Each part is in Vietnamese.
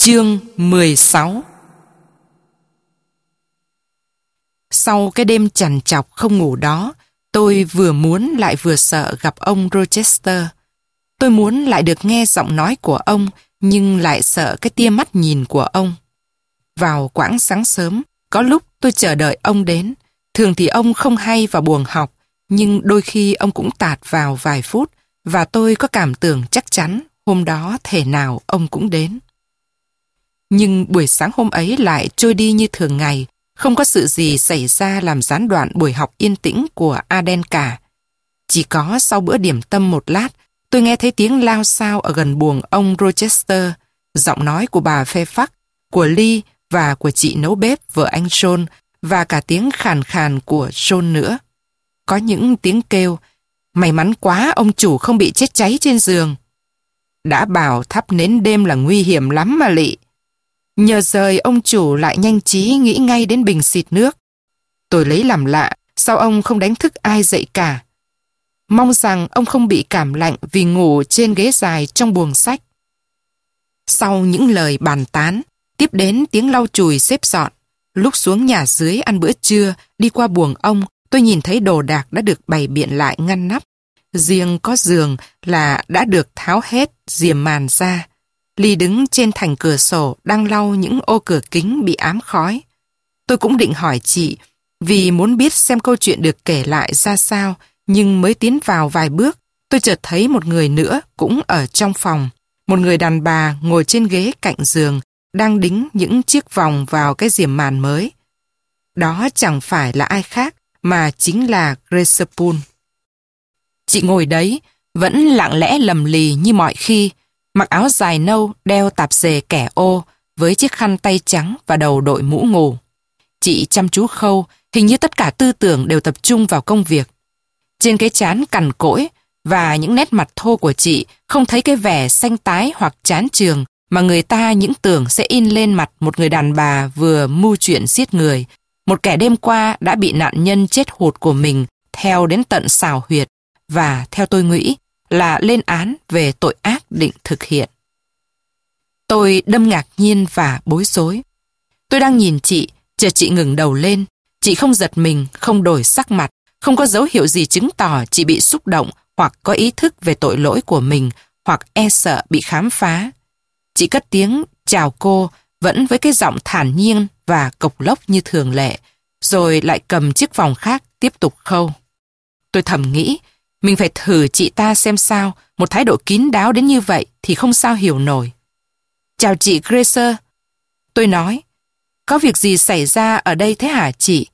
Chương 16 Sau cái đêm chằn chọc không ngủ đó, tôi vừa muốn lại vừa sợ gặp ông Rochester. Tôi muốn lại được nghe giọng nói của ông, nhưng lại sợ cái tia mắt nhìn của ông. Vào quãng sáng sớm, có lúc tôi chờ đợi ông đến. Thường thì ông không hay và buồn học, nhưng đôi khi ông cũng tạt vào vài phút và tôi có cảm tưởng chắc chắn hôm đó thể nào ông cũng đến. Nhưng buổi sáng hôm ấy lại trôi đi như thường ngày, không có sự gì xảy ra làm gián đoạn buổi học yên tĩnh của Aden cả. Chỉ có sau bữa điểm tâm một lát, tôi nghe thấy tiếng lao sao ở gần buồng ông Rochester, giọng nói của bà phê phắc, của Lee và của chị nấu bếp vợ anh John và cả tiếng khàn khàn của John nữa. Có những tiếng kêu, may mắn quá ông chủ không bị chết cháy trên giường. Đã bảo thắp nến đêm là nguy hiểm lắm mà lị. Nhờ rời ông chủ lại nhanh trí nghĩ ngay đến bình xịt nước. Tôi lấy làm lạ, sao ông không đánh thức ai dậy cả? Mong rằng ông không bị cảm lạnh vì ngủ trên ghế dài trong buồng sách. Sau những lời bàn tán, tiếp đến tiếng lau chùi xếp dọn. Lúc xuống nhà dưới ăn bữa trưa, đi qua buồng ông, tôi nhìn thấy đồ đạc đã được bày biện lại ngăn nắp. Riêng có giường là đã được tháo hết diềm màn ra. Ly đứng trên thành cửa sổ đang lau những ô cửa kính bị ám khói. Tôi cũng định hỏi chị, vì muốn biết xem câu chuyện được kể lại ra sao, nhưng mới tiến vào vài bước, tôi chợt thấy một người nữa cũng ở trong phòng. Một người đàn bà ngồi trên ghế cạnh giường, đang đính những chiếc vòng vào cái diềm màn mới. Đó chẳng phải là ai khác, mà chính là Grace Poole. Chị ngồi đấy, vẫn lặng lẽ lầm lì như mọi khi, mặc áo dài nâu, đeo tạp dề kẻ ô, với chiếc khăn tay trắng và đầu đội mũ ngủ. Chị chăm chú khâu, hình như tất cả tư tưởng đều tập trung vào công việc. Trên cái chán cằn cỗi và những nét mặt thô của chị không thấy cái vẻ xanh tái hoặc chán trường mà người ta những tưởng sẽ in lên mặt một người đàn bà vừa mưu chuyện giết người, một kẻ đêm qua đã bị nạn nhân chết hụt của mình theo đến tận xào huyệt và theo tôi nghĩ là lên án về tội ác định thực hiện. Tôi đâm ngạc nhiên và bối rối. Tôi đang nhìn chị, chờ chị ngừng đầu lên. Chị không giật mình, không đổi sắc mặt, không có dấu hiệu gì chứng tỏ chị bị xúc động hoặc có ý thức về tội lỗi của mình hoặc e sợ bị khám phá. Chị cất tiếng chào cô vẫn với cái giọng thản nhiên và cộc lốc như thường lệ, rồi lại cầm chiếc vòng khác tiếp tục khâu. Tôi thầm nghĩ, mình phải thử chị ta xem sao, một thái độ kín đáo đến như vậy thì không sao hiểu nổi. Chào chị Gracer. Tôi nói, có việc gì xảy ra ở đây thế hả chị?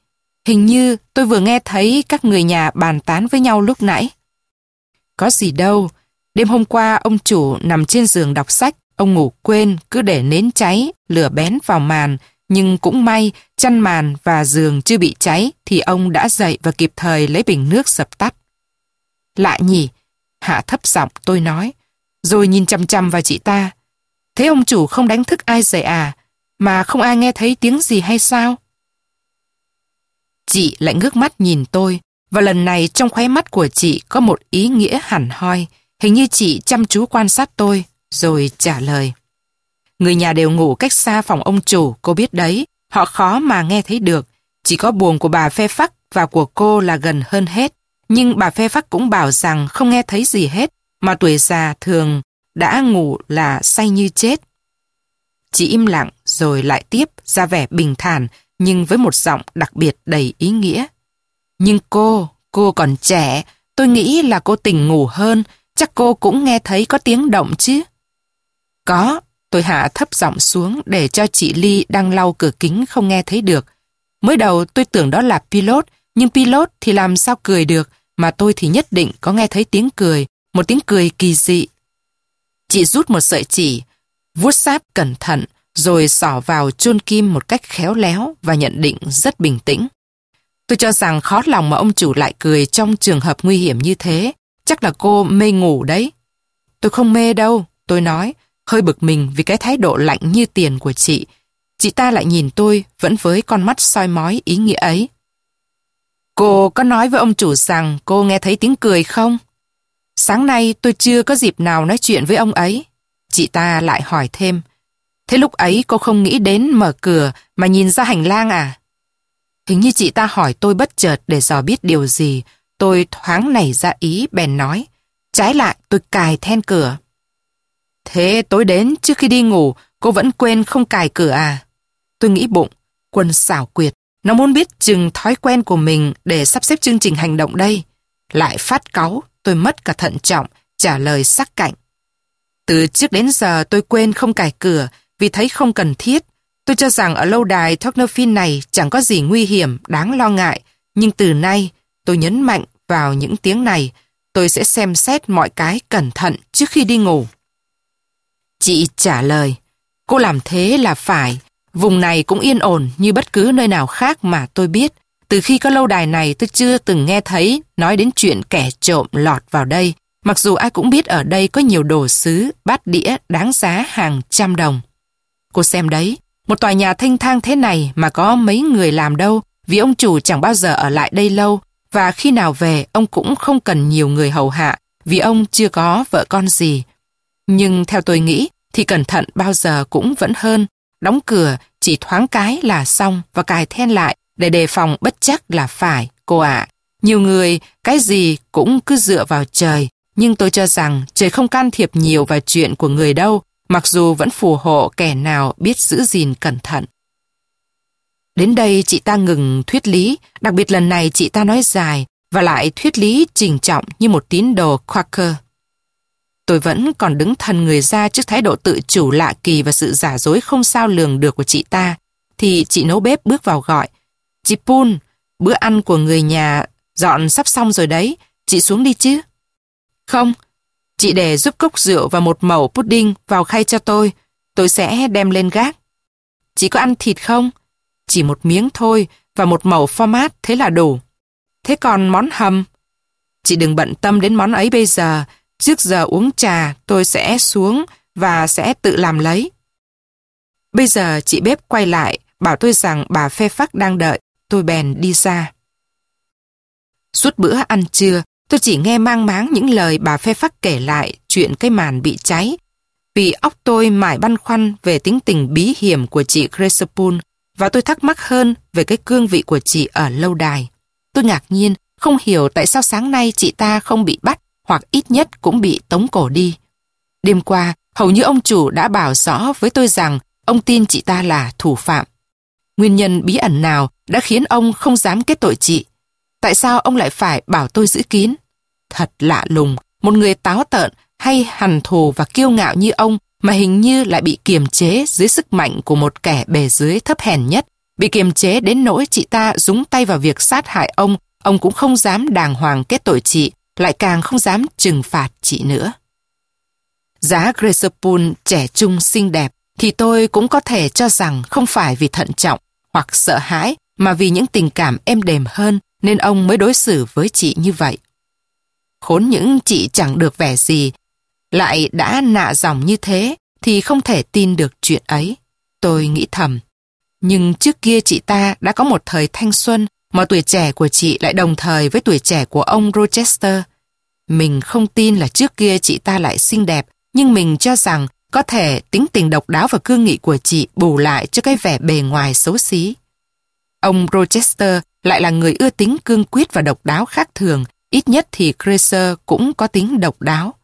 Hình như tôi vừa nghe thấy các người nhà bàn tán với nhau lúc nãy. Có gì đâu, đêm hôm qua ông chủ nằm trên giường đọc sách, ông ngủ quên cứ để nến cháy, lửa bén vào màn, nhưng cũng may chăn màn và giường chưa bị cháy thì ông đã dậy và kịp thời lấy bình nước sập tắt. Lạ nhỉ? Hạ thấp giọng tôi nói, rồi nhìn chăm chăm vào chị ta. Thế ông chủ không đánh thức ai dậy à, mà không ai nghe thấy tiếng gì hay sao? Chị lại ngước mắt nhìn tôi, và lần này trong khóe mắt của chị có một ý nghĩa hẳn hoi, hình như chị chăm chú quan sát tôi, rồi trả lời. Người nhà đều ngủ cách xa phòng ông chủ, cô biết đấy, họ khó mà nghe thấy được, chỉ có buồn của bà phe phắc và của cô là gần hơn hết. Nhưng bà Phê Phắc cũng bảo rằng không nghe thấy gì hết, mà tuổi già thường đã ngủ là say như chết. Chị im lặng rồi lại tiếp ra vẻ bình thản nhưng với một giọng đặc biệt đầy ý nghĩa. Nhưng cô, cô còn trẻ, tôi nghĩ là cô tỉnh ngủ hơn, chắc cô cũng nghe thấy có tiếng động chứ. Có, tôi hạ thấp giọng xuống để cho chị Ly đang lau cửa kính không nghe thấy được. Mới đầu tôi tưởng đó là pilot, nhưng pilot thì làm sao cười được, mà tôi thì nhất định có nghe thấy tiếng cười, một tiếng cười kỳ dị. Chị rút một sợi chỉ, vuốt sáp cẩn thận, rồi xỏ vào chôn kim một cách khéo léo và nhận định rất bình tĩnh. Tôi cho rằng khó lòng mà ông chủ lại cười trong trường hợp nguy hiểm như thế. Chắc là cô mê ngủ đấy. Tôi không mê đâu, tôi nói, hơi bực mình vì cái thái độ lạnh như tiền của chị. Chị ta lại nhìn tôi vẫn với con mắt soi mói ý nghĩa ấy. Cô có nói với ông chủ rằng cô nghe thấy tiếng cười không? Sáng nay tôi chưa có dịp nào nói chuyện với ông ấy. Chị ta lại hỏi thêm. Thế lúc ấy cô không nghĩ đến mở cửa mà nhìn ra hành lang à? Hình như chị ta hỏi tôi bất chợt để dò biết điều gì. Tôi thoáng nảy ra ý bèn nói. Trái lại tôi cài then cửa. Thế tối đến trước khi đi ngủ cô vẫn quên không cài cửa à? Tôi nghĩ bụng, quân xảo quyệt. Nó muốn biết chừng thói quen của mình để sắp xếp chương trình hành động đây. Lại phát cáu, tôi mất cả thận trọng, trả lời sắc cạnh. Từ trước đến giờ tôi quên không cài cửa vì thấy không cần thiết. Tôi cho rằng ở lâu đài Tocnofin này chẳng có gì nguy hiểm, đáng lo ngại. Nhưng từ nay, tôi nhấn mạnh vào những tiếng này, tôi sẽ xem xét mọi cái cẩn thận trước khi đi ngủ. Chị trả lời, cô làm thế là phải. Vùng này cũng yên ổn như bất cứ nơi nào khác mà tôi biết. Từ khi có lâu đài này tôi chưa từng nghe thấy nói đến chuyện kẻ trộm lọt vào đây. Mặc dù ai cũng biết ở đây có nhiều đồ sứ, bát đĩa đáng giá hàng trăm đồng. Cô xem đấy, một tòa nhà thanh thang thế này mà có mấy người làm đâu vì ông chủ chẳng bao giờ ở lại đây lâu và khi nào về ông cũng không cần nhiều người hầu hạ vì ông chưa có vợ con gì. Nhưng theo tôi nghĩ thì cẩn thận bao giờ cũng vẫn hơn. Đóng cửa chỉ thoáng cái là xong và cài then lại để đề phòng bất chắc là phải, cô ạ. Nhiều người cái gì cũng cứ dựa vào trời nhưng tôi cho rằng trời không can thiệp nhiều vào chuyện của người đâu mặc dù vẫn phù hộ kẻ nào biết giữ gìn cẩn thận. Đến đây chị ta ngừng thuyết lý, đặc biệt lần này chị ta nói dài và lại thuyết lý trình trọng như một tín đồ Quaker. Tôi vẫn còn đứng thần người ra trước thái độ tự chủ lạ kỳ và sự giả dối không sao lường được của chị ta, thì chị nấu bếp bước vào gọi. Chị Pun, bữa ăn của người nhà dọn sắp xong rồi đấy, chị xuống đi chứ? Không, Chị để giúp cốc rượu và một mẩu pudding vào khay cho tôi. Tôi sẽ đem lên gác. Chị có ăn thịt không? Chỉ một miếng thôi và một mẩu format thế là đủ. Thế còn món hầm? Chị đừng bận tâm đến món ấy bây giờ. Trước giờ uống trà tôi sẽ xuống và sẽ tự làm lấy. Bây giờ chị bếp quay lại bảo tôi rằng bà phê phắc đang đợi. Tôi bèn đi ra. Suốt bữa ăn trưa, Tôi chỉ nghe mang máng những lời bà phê phắc kể lại chuyện cái màn bị cháy. Vì óc tôi mãi băn khoăn về tính tình bí hiểm của chị Cresapun và tôi thắc mắc hơn về cái cương vị của chị ở lâu đài. Tôi ngạc nhiên, không hiểu tại sao sáng nay chị ta không bị bắt hoặc ít nhất cũng bị tống cổ đi. Đêm qua, hầu như ông chủ đã bảo rõ với tôi rằng ông tin chị ta là thủ phạm. Nguyên nhân bí ẩn nào đã khiến ông không dám kết tội chị? Tại sao ông lại phải bảo tôi giữ kín? Thật lạ lùng, một người táo tợn hay hằn thù và kiêu ngạo như ông mà hình như lại bị kiềm chế dưới sức mạnh của một kẻ bề dưới thấp hèn nhất, bị kiềm chế đến nỗi chị ta dúng tay vào việc sát hại ông, ông cũng không dám đàng hoàng kết tội chị, lại càng không dám trừng phạt chị nữa. Giá Grace trẻ trung xinh đẹp thì tôi cũng có thể cho rằng không phải vì thận trọng hoặc sợ hãi mà vì những tình cảm êm đềm hơn nên ông mới đối xử với chị như vậy. Khốn những chị chẳng được vẻ gì, lại đã nạ dòng như thế thì không thể tin được chuyện ấy. Tôi nghĩ thầm. Nhưng trước kia chị ta đã có một thời thanh xuân mà tuổi trẻ của chị lại đồng thời với tuổi trẻ của ông Rochester. Mình không tin là trước kia chị ta lại xinh đẹp, nhưng mình cho rằng có thể tính tình độc đáo và cương nghị của chị bù lại cho cái vẻ bề ngoài xấu xí. Ông Rochester lại là người ưa tính cương quyết và độc đáo khác thường, ít nhất thì Gracer cũng có tính độc đáo.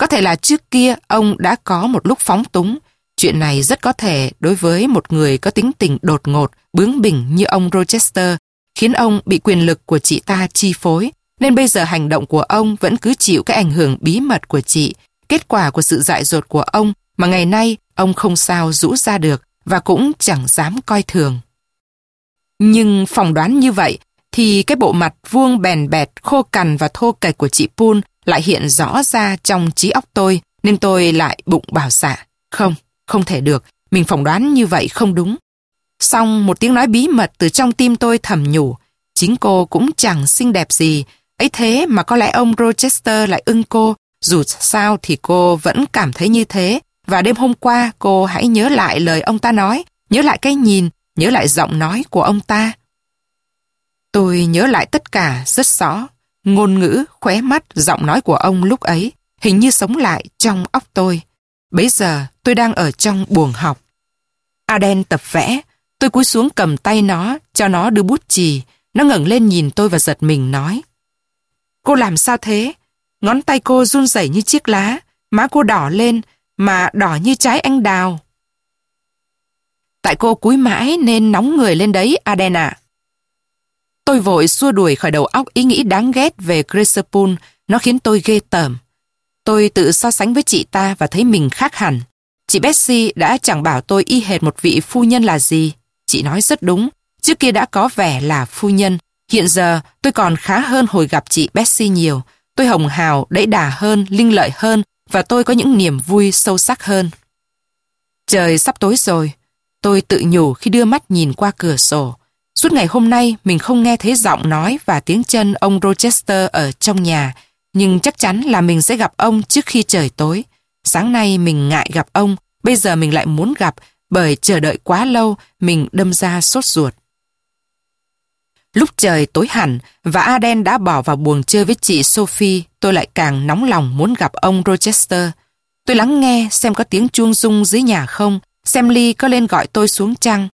Có thể là trước kia ông đã có một lúc phóng túng, chuyện này rất có thể đối với một người có tính tình đột ngột, bướng bỉnh như ông Rochester, khiến ông bị quyền lực của chị ta chi phối, nên bây giờ hành động của ông vẫn cứ chịu cái ảnh hưởng bí mật của chị, kết quả của sự dại dột của ông mà ngày nay ông không sao rũ ra được và cũng chẳng dám coi thường. Nhưng phỏng đoán như vậy thì cái bộ mặt vuông bèn bẹt, khô cằn và thô kệch của chị Poon lại hiện rõ ra trong trí óc tôi nên tôi lại bụng bảo xạ. Không, không thể được, mình phỏng đoán như vậy không đúng. Xong một tiếng nói bí mật từ trong tim tôi thầm nhủ, chính cô cũng chẳng xinh đẹp gì, ấy thế mà có lẽ ông Rochester lại ưng cô, dù sao thì cô vẫn cảm thấy như thế, và đêm hôm qua cô hãy nhớ lại lời ông ta nói, nhớ lại cái nhìn, nhớ lại giọng nói của ông ta. Tôi nhớ lại tất cả rất rõ, ngôn ngữ, khóe mắt, giọng nói của ông lúc ấy hình như sống lại trong óc tôi. Bấy giờ tôi đang ở trong buồng học. Aden tập vẽ. Tôi cúi xuống cầm tay nó, cho nó đưa bút chì. Nó ngẩng lên nhìn tôi và giật mình nói. Cô làm sao thế? Ngón tay cô run rẩy như chiếc lá, má cô đỏ lên, mà đỏ như trái anh đào. Tại cô cúi mãi nên nóng người lên đấy, Aden ạ. Tôi vội xua đuổi khỏi đầu óc ý nghĩ đáng ghét về Cresapul, nó khiến tôi ghê tởm. Tôi tự so sánh với chị ta và thấy mình khác hẳn. Chị Betsy đã chẳng bảo tôi y hệt một vị phu nhân là gì. Chị nói rất đúng, trước kia đã có vẻ là phu nhân. Hiện giờ tôi còn khá hơn hồi gặp chị Betsy nhiều. Tôi hồng hào, đẫy đà hơn, linh lợi hơn và tôi có những niềm vui sâu sắc hơn. Trời sắp tối rồi. Tôi tự nhủ khi đưa mắt nhìn qua cửa sổ. Suốt ngày hôm nay mình không nghe thấy giọng nói và tiếng chân ông Rochester ở trong nhà, nhưng chắc chắn là mình sẽ gặp ông trước khi trời tối. Sáng nay mình ngại gặp ông, bây giờ mình lại muốn gặp bởi chờ đợi quá lâu mình đâm ra sốt ruột. Lúc trời tối hẳn và Aden đã bỏ vào buồng chơi với chị Sophie, tôi lại càng nóng lòng muốn gặp ông Rochester. Tôi lắng nghe xem có tiếng chuông rung dưới nhà không, xem Lee có lên gọi tôi xuống chăng.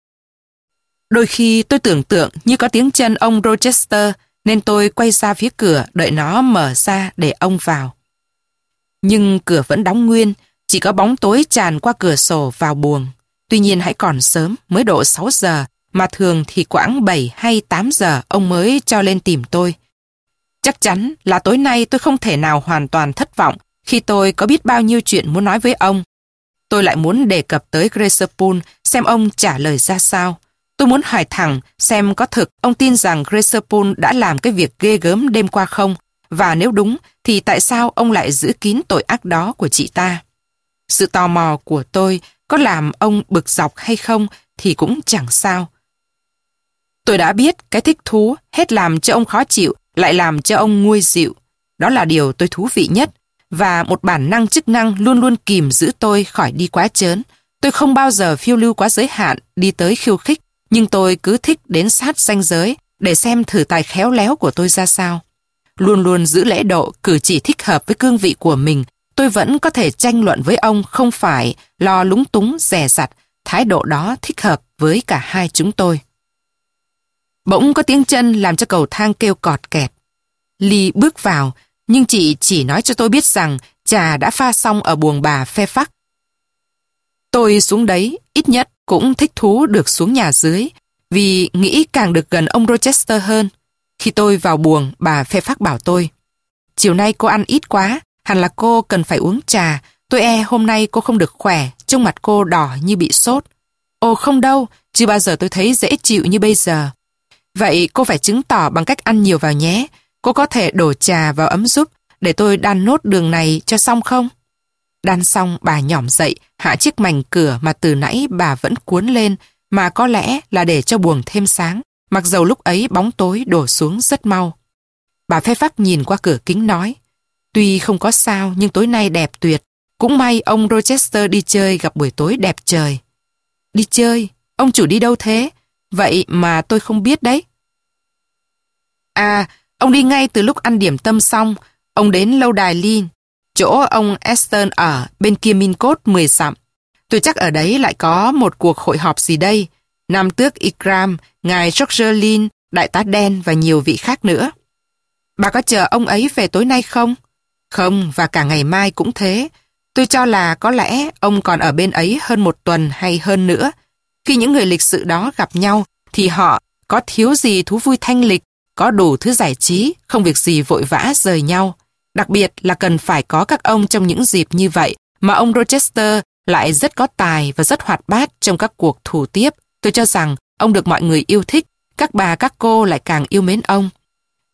Đôi khi tôi tưởng tượng như có tiếng chân ông Rochester nên tôi quay ra phía cửa đợi nó mở ra để ông vào. Nhưng cửa vẫn đóng nguyên, chỉ có bóng tối tràn qua cửa sổ vào buồng. Tuy nhiên hãy còn sớm, mới độ 6 giờ, mà thường thì khoảng 7 hay 8 giờ ông mới cho lên tìm tôi. Chắc chắn là tối nay tôi không thể nào hoàn toàn thất vọng khi tôi có biết bao nhiêu chuyện muốn nói với ông. Tôi lại muốn đề cập tới Grace xem ông trả lời ra sao. Tôi muốn hỏi thẳng xem có thực ông tin rằng Grace đã làm cái việc ghê gớm đêm qua không và nếu đúng thì tại sao ông lại giữ kín tội ác đó của chị ta. Sự tò mò của tôi có làm ông bực dọc hay không thì cũng chẳng sao. Tôi đã biết cái thích thú hết làm cho ông khó chịu lại làm cho ông nguôi dịu. Đó là điều tôi thú vị nhất và một bản năng chức năng luôn luôn kìm giữ tôi khỏi đi quá chớn. Tôi không bao giờ phiêu lưu quá giới hạn đi tới khiêu khích nhưng tôi cứ thích đến sát ranh giới để xem thử tài khéo léo của tôi ra sao. Luôn luôn giữ lễ độ, cử chỉ thích hợp với cương vị của mình, tôi vẫn có thể tranh luận với ông không phải lo lúng túng, rẻ rặt, thái độ đó thích hợp với cả hai chúng tôi. Bỗng có tiếng chân làm cho cầu thang kêu cọt kẹt. Ly bước vào, nhưng chị chỉ nói cho tôi biết rằng trà đã pha xong ở buồng bà phe phắc. Tôi xuống đấy, ít nhất cũng thích thú được xuống nhà dưới, vì nghĩ càng được gần ông Rochester hơn. Khi tôi vào buồng, bà phê phắc bảo tôi, chiều nay cô ăn ít quá, hẳn là cô cần phải uống trà, tôi e hôm nay cô không được khỏe, trông mặt cô đỏ như bị sốt. Ồ không đâu, chưa bao giờ tôi thấy dễ chịu như bây giờ. Vậy cô phải chứng tỏ bằng cách ăn nhiều vào nhé. Cô có thể đổ trà vào ấm giúp để tôi đan nốt đường này cho xong không? Đan xong bà nhỏm dậy, hạ chiếc mảnh cửa mà từ nãy bà vẫn cuốn lên, mà có lẽ là để cho buồng thêm sáng, mặc dầu lúc ấy bóng tối đổ xuống rất mau. Bà phê phắc nhìn qua cửa kính nói, tuy không có sao nhưng tối nay đẹp tuyệt, cũng may ông Rochester đi chơi gặp buổi tối đẹp trời. Đi chơi? Ông chủ đi đâu thế? Vậy mà tôi không biết đấy. À, ông đi ngay từ lúc ăn điểm tâm xong, ông đến lâu đài Lin, chỗ ông Aston ở bên kia Mincot 10 dặm. Tôi chắc ở đấy lại có một cuộc hội họp gì đây. Nam tước Ikram, ngài George Lin, đại tá đen và nhiều vị khác nữa. Bà có chờ ông ấy về tối nay không? Không, và cả ngày mai cũng thế. Tôi cho là có lẽ ông còn ở bên ấy hơn một tuần hay hơn nữa. Khi những người lịch sự đó gặp nhau, thì họ có thiếu gì thú vui thanh lịch, có đủ thứ giải trí, không việc gì vội vã rời nhau. Đặc biệt là cần phải có các ông trong những dịp như vậy mà ông Rochester lại rất có tài và rất hoạt bát trong các cuộc thủ tiếp. Tôi cho rằng ông được mọi người yêu thích, các bà các cô lại càng yêu mến ông.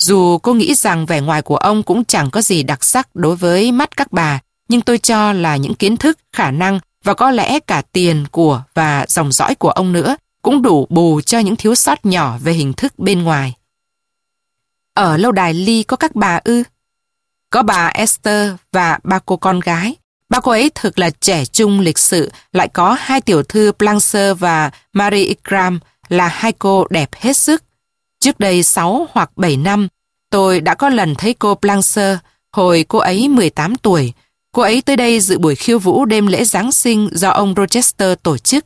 Dù cô nghĩ rằng vẻ ngoài của ông cũng chẳng có gì đặc sắc đối với mắt các bà, nhưng tôi cho là những kiến thức, khả năng và có lẽ cả tiền, của và dòng dõi của ông nữa cũng đủ bù cho những thiếu sót nhỏ về hình thức bên ngoài. Ở lâu đài Ly có các bà ư? Có bà Esther và ba cô con gái. Ba cô ấy thực là trẻ trung lịch sự, lại có hai tiểu thư Blancher và Marie Ikram là hai cô đẹp hết sức. Trước đây 6 hoặc 7 năm, tôi đã có lần thấy cô Blancher, hồi cô ấy 18 tuổi. Cô ấy tới đây dự buổi khiêu vũ đêm lễ Giáng sinh do ông Rochester tổ chức.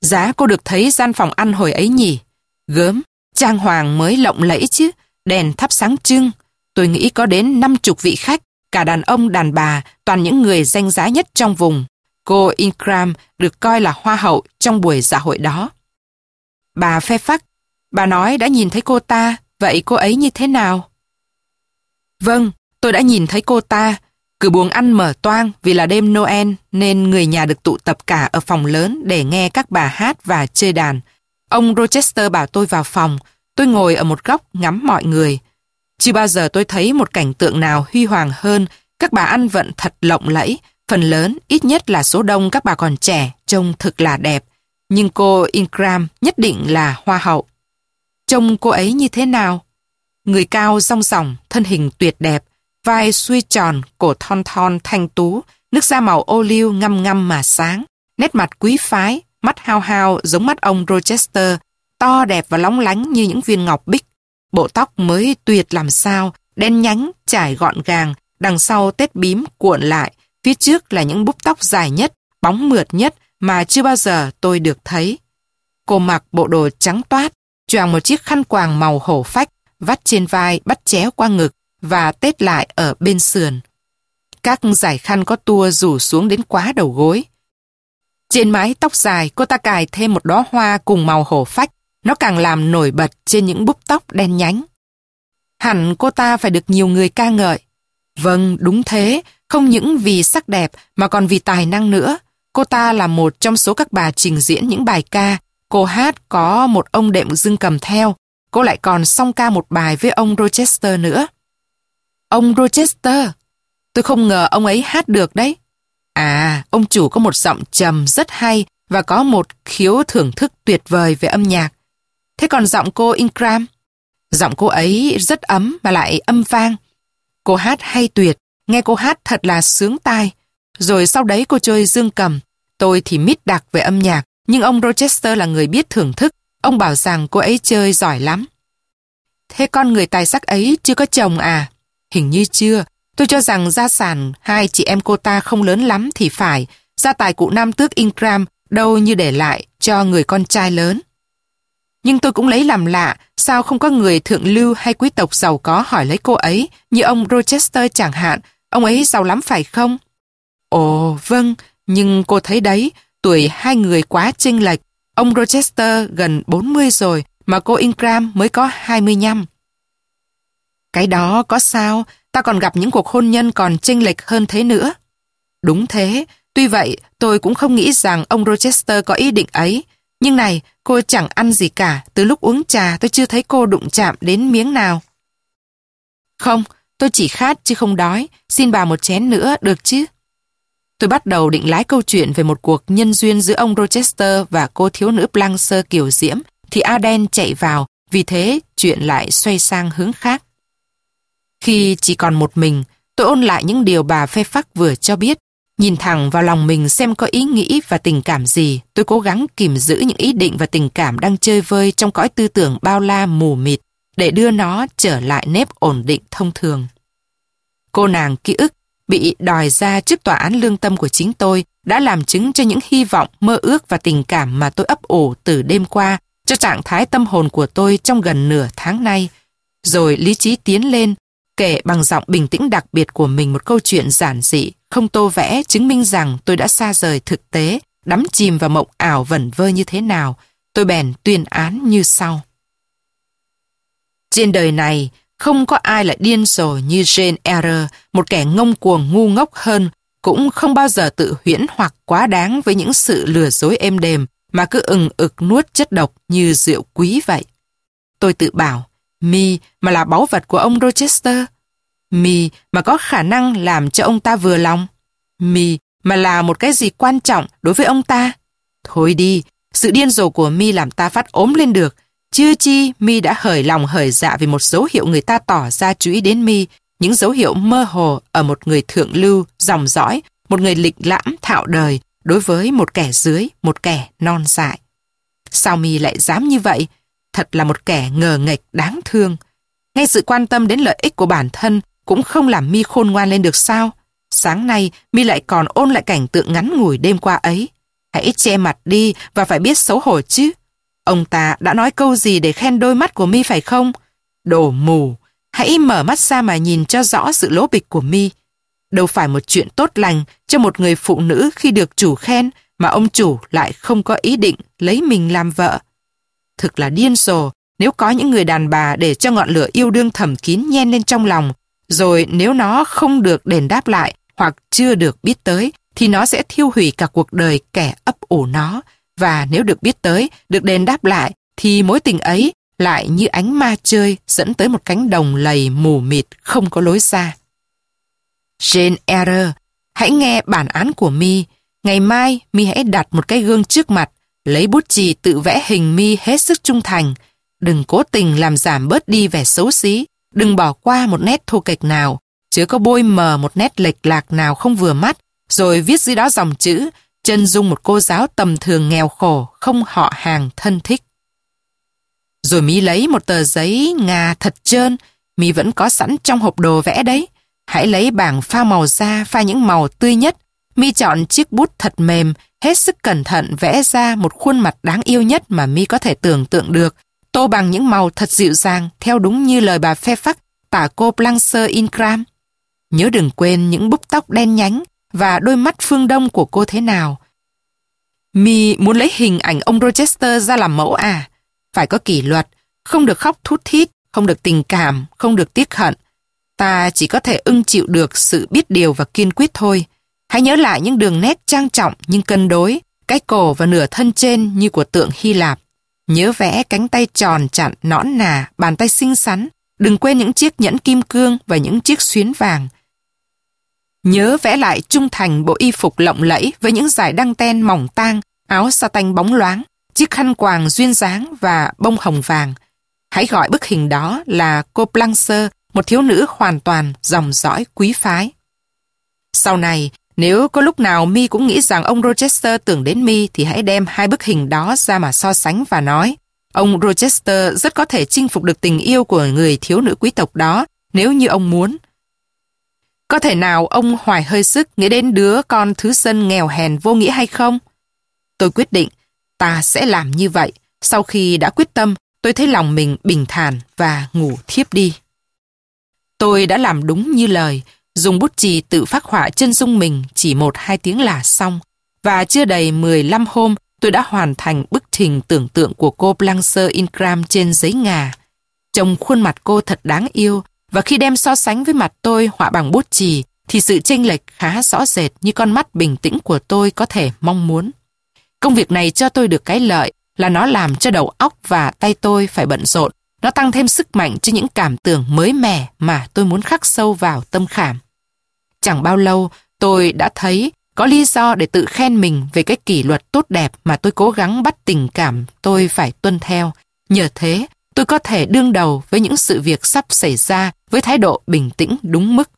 Giá cô được thấy gian phòng ăn hồi ấy nhỉ? Gớm, trang hoàng mới lộng lẫy chứ, đèn thắp sáng trưng. Tôi nghĩ có đến năm chục vị khách, cả đàn ông đàn bà, toàn những người danh giá nhất trong vùng. Cô Ingram được coi là hoa hậu trong buổi dạ hội đó. Bà phe phắc, bà nói đã nhìn thấy cô ta, vậy cô ấy như thế nào? Vâng, tôi đã nhìn thấy cô ta. Cửa buồng ăn mở toang vì là đêm Noel nên người nhà được tụ tập cả ở phòng lớn để nghe các bà hát và chơi đàn. Ông Rochester bảo tôi vào phòng. Tôi ngồi ở một góc ngắm mọi người. Chưa bao giờ tôi thấy một cảnh tượng nào huy hoàng hơn. Các bà ăn vận thật lộng lẫy. Phần lớn, ít nhất là số đông các bà còn trẻ, trông thực là đẹp. Nhưng cô Ingram nhất định là hoa hậu. Trông cô ấy như thế nào? Người cao rong ròng, thân hình tuyệt đẹp, vai xuôi tròn, cổ thon thon thanh tú, nước da màu ô liu ngăm ngăm mà sáng, nét mặt quý phái, mắt hao hao giống mắt ông Rochester, to đẹp và lóng lánh như những viên ngọc bích. Bộ tóc mới tuyệt làm sao, đen nhánh, trải gọn gàng, đằng sau tết bím cuộn lại, phía trước là những búp tóc dài nhất, bóng mượt nhất mà chưa bao giờ tôi được thấy. Cô mặc bộ đồ trắng toát, choàng một chiếc khăn quàng màu hổ phách, vắt trên vai bắt chéo qua ngực và tết lại ở bên sườn. Các giải khăn có tua rủ xuống đến quá đầu gối. Trên mái tóc dài, cô ta cài thêm một đóa hoa cùng màu hổ phách, nó càng làm nổi bật trên những búp tóc đen nhánh. Hẳn cô ta phải được nhiều người ca ngợi. Vâng, đúng thế, không những vì sắc đẹp mà còn vì tài năng nữa. Cô ta là một trong số các bà trình diễn những bài ca. Cô hát có một ông đệm dưng cầm theo. Cô lại còn song ca một bài với ông Rochester nữa. Ông Rochester? Tôi không ngờ ông ấy hát được đấy. À, ông chủ có một giọng trầm rất hay và có một khiếu thưởng thức tuyệt vời về âm nhạc. Thế còn giọng cô Ingram? Giọng cô ấy rất ấm mà lại âm vang. Cô hát hay tuyệt, nghe cô hát thật là sướng tai. Rồi sau đấy cô chơi dương cầm. Tôi thì mít đặc về âm nhạc, nhưng ông Rochester là người biết thưởng thức. Ông bảo rằng cô ấy chơi giỏi lắm. Thế con người tài sắc ấy chưa có chồng à? Hình như chưa. Tôi cho rằng gia sản hai chị em cô ta không lớn lắm thì phải. Gia tài cụ Nam Tước Ingram đâu như để lại cho người con trai lớn. Nhưng tôi cũng lấy làm lạ, sao không có người thượng lưu hay quý tộc giàu có hỏi lấy cô ấy, như ông Rochester chẳng hạn, ông ấy giàu lắm phải không? Ồ, vâng, nhưng cô thấy đấy, tuổi hai người quá chênh lệch. Ông Rochester gần 40 rồi, mà cô Ingram mới có 25. Cái đó có sao, ta còn gặp những cuộc hôn nhân còn chênh lệch hơn thế nữa. Đúng thế, tuy vậy tôi cũng không nghĩ rằng ông Rochester có ý định ấy. Nhưng này, cô chẳng ăn gì cả, từ lúc uống trà tôi chưa thấy cô đụng chạm đến miếng nào. Không, tôi chỉ khát chứ không đói, xin bà một chén nữa được chứ? Tôi bắt đầu định lái câu chuyện về một cuộc nhân duyên giữa ông Rochester và cô thiếu nữ Blanche kiểu diễm, thì Aden chạy vào, vì thế chuyện lại xoay sang hướng khác. Khi chỉ còn một mình, tôi ôn lại những điều bà phê phắc vừa cho biết. Nhìn thẳng vào lòng mình xem có ý nghĩ và tình cảm gì, tôi cố gắng kìm giữ những ý định và tình cảm đang chơi vơi trong cõi tư tưởng bao la mù mịt để đưa nó trở lại nếp ổn định thông thường. Cô nàng ký ức bị đòi ra trước tòa án lương tâm của chính tôi đã làm chứng cho những hy vọng, mơ ước và tình cảm mà tôi ấp ủ từ đêm qua cho trạng thái tâm hồn của tôi trong gần nửa tháng nay. Rồi lý trí tiến lên, kể bằng giọng bình tĩnh đặc biệt của mình một câu chuyện giản dị, không tô vẽ chứng minh rằng tôi đã xa rời thực tế, đắm chìm vào mộng ảo vẩn vơ như thế nào. Tôi bèn tuyên án như sau. Trên đời này, không có ai là điên rồi như Jane Eyre, một kẻ ngông cuồng ngu ngốc hơn, cũng không bao giờ tự huyễn hoặc quá đáng với những sự lừa dối êm đềm mà cứ ừng ực nuốt chất độc như rượu quý vậy. Tôi tự bảo, Mi mà là báu vật của ông Rochester. Mi mà có khả năng làm cho ông ta vừa lòng. Mi mà là một cái gì quan trọng đối với ông ta. Thôi đi, sự điên rồ của Mi làm ta phát ốm lên được. Chưa chi Mi đã hởi lòng hởi dạ vì một dấu hiệu người ta tỏ ra chú ý đến Mi, những dấu hiệu mơ hồ ở một người thượng lưu, dòng dõi, một người lịch lãm thạo đời đối với một kẻ dưới, một kẻ non dại. Sao Mi lại dám như vậy? Thật là một kẻ ngờ nghệch đáng thương. Ngay sự quan tâm đến lợi ích của bản thân cũng không làm Mi khôn ngoan lên được sao? Sáng nay, Mi lại còn ôn lại cảnh tượng ngắn ngủi đêm qua ấy. Hãy che mặt đi và phải biết xấu hổ chứ. Ông ta đã nói câu gì để khen đôi mắt của mi phải không? Đồ mù, hãy mở mắt ra mà nhìn cho rõ sự lố bịch của mi. Đâu phải một chuyện tốt lành cho một người phụ nữ khi được chủ khen mà ông chủ lại không có ý định lấy mình làm vợ. Thực là điên rồ nếu có những người đàn bà để cho ngọn lửa yêu đương thầm kín nhen lên trong lòng, rồi nếu nó không được đền đáp lại hoặc chưa được biết tới, thì nó sẽ thiêu hủy cả cuộc đời kẻ ấp ủ nó. Và nếu được biết tới, được đền đáp lại, thì mối tình ấy lại như ánh ma chơi dẫn tới một cánh đồng lầy mù mịt không có lối ra. Jane Eyre, hãy nghe bản án của mi. Ngày mai, mi hãy đặt một cái gương trước mặt, lấy bút chì tự vẽ hình mi hết sức trung thành. Đừng cố tình làm giảm bớt đi vẻ xấu xí, đừng bỏ qua một nét thô kệch nào, chứ có bôi mờ một nét lệch lạc nào không vừa mắt, rồi viết dưới đó dòng chữ, chân dung một cô giáo tầm thường nghèo khổ, không họ hàng thân thích. Rồi mi lấy một tờ giấy ngà thật trơn, mi vẫn có sẵn trong hộp đồ vẽ đấy. Hãy lấy bảng pha màu ra pha những màu tươi nhất. Mi chọn chiếc bút thật mềm, hết sức cẩn thận vẽ ra một khuôn mặt đáng yêu nhất mà mi có thể tưởng tượng được. Tô bằng những màu thật dịu dàng, theo đúng như lời bà phê phắc, tả cô Blancer Ingram. Nhớ đừng quên những búp tóc đen nhánh và đôi mắt phương đông của cô thế nào. Mi muốn lấy hình ảnh ông Rochester ra làm mẫu à? Phải có kỷ luật, không được khóc thút thít, không được tình cảm, không được tiếc hận. Ta chỉ có thể ưng chịu được sự biết điều và kiên quyết thôi. Hãy nhớ lại những đường nét trang trọng nhưng cân đối, cái cổ và nửa thân trên như của tượng Hy Lạp. Nhớ vẽ cánh tay tròn chặn nõn nà, bàn tay xinh xắn. Đừng quên những chiếc nhẫn kim cương và những chiếc xuyến vàng. Nhớ vẽ lại trung thành bộ y phục lộng lẫy với những dải đăng ten mỏng tang, áo sa tanh bóng loáng, chiếc khăn quàng duyên dáng và bông hồng vàng. Hãy gọi bức hình đó là cô Blancer, một thiếu nữ hoàn toàn dòng dõi quý phái. Sau này, nếu có lúc nào mi cũng nghĩ rằng ông Rochester tưởng đến mi thì hãy đem hai bức hình đó ra mà so sánh và nói ông Rochester rất có thể chinh phục được tình yêu của người thiếu nữ quý tộc đó nếu như ông muốn. Có thể nào ông hoài hơi sức nghĩ đến đứa con thứ dân nghèo hèn vô nghĩa hay không? Tôi quyết định ta sẽ làm như vậy. Sau khi đã quyết tâm, tôi thấy lòng mình bình thản và ngủ thiếp đi. Tôi đã làm đúng như lời, dùng bút chì tự phát họa chân dung mình chỉ một hai tiếng là xong. Và chưa đầy 15 hôm, tôi đã hoàn thành bức hình tưởng tượng của cô Blancer Ingram trên giấy ngà. Trông khuôn mặt cô thật đáng yêu, và khi đem so sánh với mặt tôi họa bằng bút chì, thì sự chênh lệch khá rõ rệt như con mắt bình tĩnh của tôi có thể mong muốn. Công việc này cho tôi được cái lợi là nó làm cho đầu óc và tay tôi phải bận rộn. Nó tăng thêm sức mạnh cho những cảm tưởng mới mẻ mà tôi muốn khắc sâu vào tâm khảm. Chẳng bao lâu tôi đã thấy có lý do để tự khen mình về cái kỷ luật tốt đẹp mà tôi cố gắng bắt tình cảm tôi phải tuân theo. Nhờ thế, tôi có thể đương đầu với những sự việc sắp xảy ra với thái độ bình tĩnh đúng mức.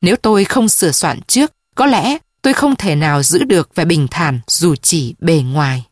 Nếu tôi không sửa soạn trước, có lẽ tôi không thể nào giữ được vẻ bình thản dù chỉ bề ngoài.